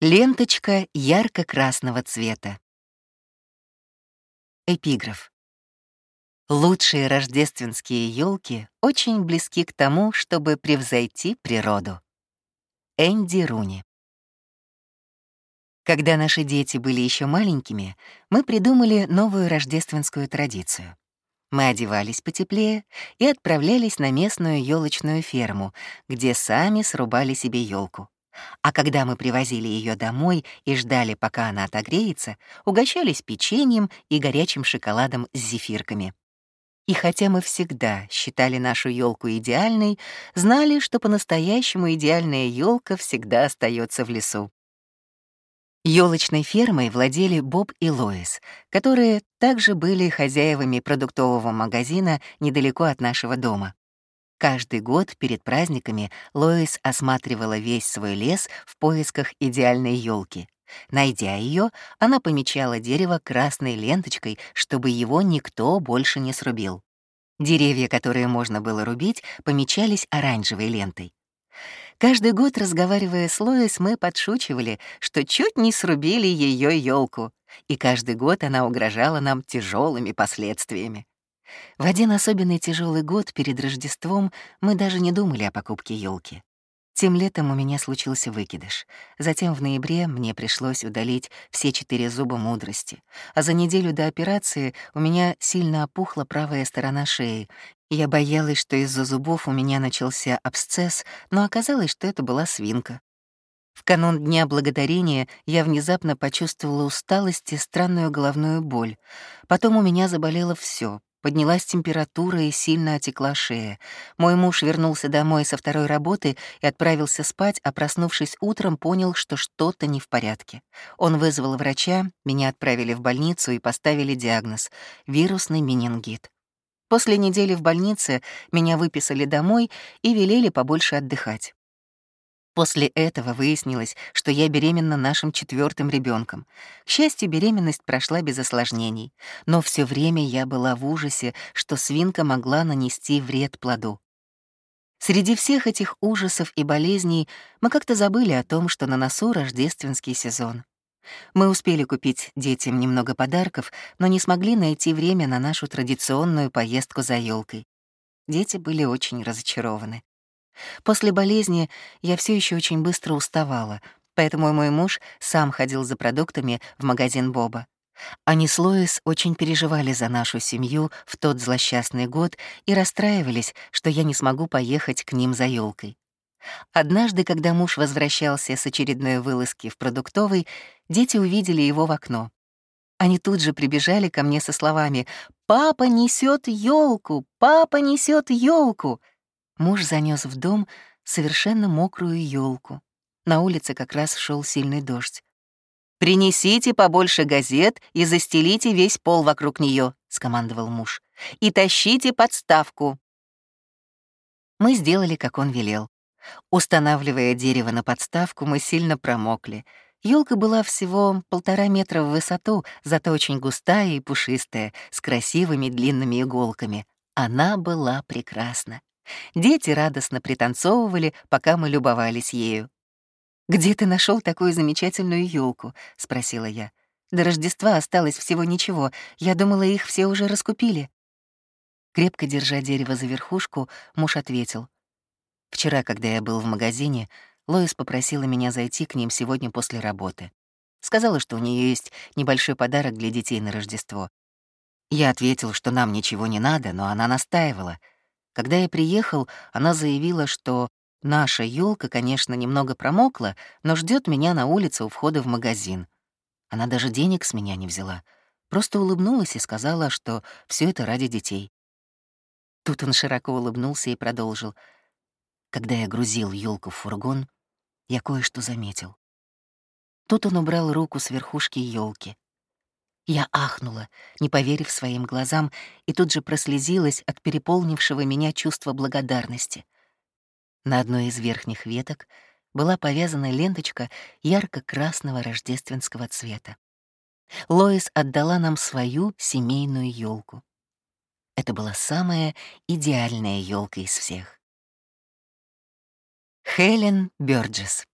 Ленточка ярко-красного цвета. Эпиграф. Лучшие рождественские елки очень близки к тому, чтобы превзойти природу. Энди Руни. Когда наши дети были еще маленькими, мы придумали новую рождественскую традицию. Мы одевались потеплее и отправлялись на местную елочную ферму, где сами срубали себе елку. А когда мы привозили ее домой и ждали, пока она отогреется, угощались печеньем и горячим шоколадом с зефирками. И хотя мы всегда считали нашу елку идеальной, знали, что по-настоящему идеальная елка всегда остается в лесу. Елочной фермой владели Боб и Лоис, которые также были хозяевами продуктового магазина недалеко от нашего дома. Каждый год перед праздниками Лоис осматривала весь свой лес в поисках идеальной елки. Найдя ее, она помечала дерево красной ленточкой, чтобы его никто больше не срубил. Деревья, которые можно было рубить, помечались оранжевой лентой. Каждый год, разговаривая с Лоис, мы подшучивали, что чуть не срубили ее елку, и каждый год она угрожала нам тяжелыми последствиями. В один особенный тяжелый год перед Рождеством мы даже не думали о покупке елки. Тем летом у меня случился выкидыш. Затем в ноябре мне пришлось удалить все четыре зуба мудрости. А за неделю до операции у меня сильно опухла правая сторона шеи. Я боялась, что из-за зубов у меня начался абсцесс, но оказалось, что это была свинка. В канун Дня Благодарения я внезапно почувствовала усталость и странную головную боль. Потом у меня заболело все: Поднялась температура и сильно отекла шея. Мой муж вернулся домой со второй работы и отправился спать, а проснувшись утром, понял, что что-то не в порядке. Он вызвал врача, меня отправили в больницу и поставили диагноз — вирусный менингит. После недели в больнице меня выписали домой и велели побольше отдыхать. После этого выяснилось, что я беременна нашим четвертым ребенком. К счастью, беременность прошла без осложнений, но все время я была в ужасе, что свинка могла нанести вред плоду. Среди всех этих ужасов и болезней мы как-то забыли о том, что на носу рождественский сезон. Мы успели купить детям немного подарков, но не смогли найти время на нашу традиционную поездку за елкой. Дети были очень разочарованы. После болезни я все еще очень быстро уставала, поэтому мой муж сам ходил за продуктами в магазин Боба. Они с Лоис очень переживали за нашу семью в тот злосчастный год и расстраивались, что я не смогу поехать к ним за елкой. Однажды, когда муж возвращался с очередной вылазки в продуктовый, дети увидели его в окно. Они тут же прибежали ко мне со словами «Папа несет елку! Папа несет елку!» Муж занес в дом совершенно мокрую елку. На улице как раз шел сильный дождь. «Принесите побольше газет и застелите весь пол вокруг нее, скомандовал муж. «И тащите подставку». Мы сделали, как он велел. Устанавливая дерево на подставку, мы сильно промокли. Елка была всего полтора метра в высоту, зато очень густая и пушистая, с красивыми длинными иголками. Она была прекрасна. Дети радостно пританцовывали, пока мы любовались ею. «Где ты нашел такую замечательную елку? спросила я. «До Рождества осталось всего ничего. Я думала, их все уже раскупили». Крепко держа дерево за верхушку, муж ответил. «Вчера, когда я был в магазине, Лоис попросила меня зайти к ним сегодня после работы. Сказала, что у нее есть небольшой подарок для детей на Рождество. Я ответил, что нам ничего не надо, но она настаивала — когда я приехал, она заявила, что наша елка, конечно, немного промокла, но ждет меня на улице у входа в магазин. Она даже денег с меня не взяла, просто улыбнулась и сказала, что все это ради детей. Тут он широко улыбнулся и продолжил. Когда я грузил елку в фургон, я кое-что заметил. Тут он убрал руку с верхушки елки. Я ахнула, не поверив своим глазам, и тут же прослезилась от переполнившего меня чувства благодарности. На одной из верхних веток была повязана ленточка ярко-красного рождественского цвета. Лоис отдала нам свою семейную елку. Это была самая идеальная елка из всех. Хелен Бёрджес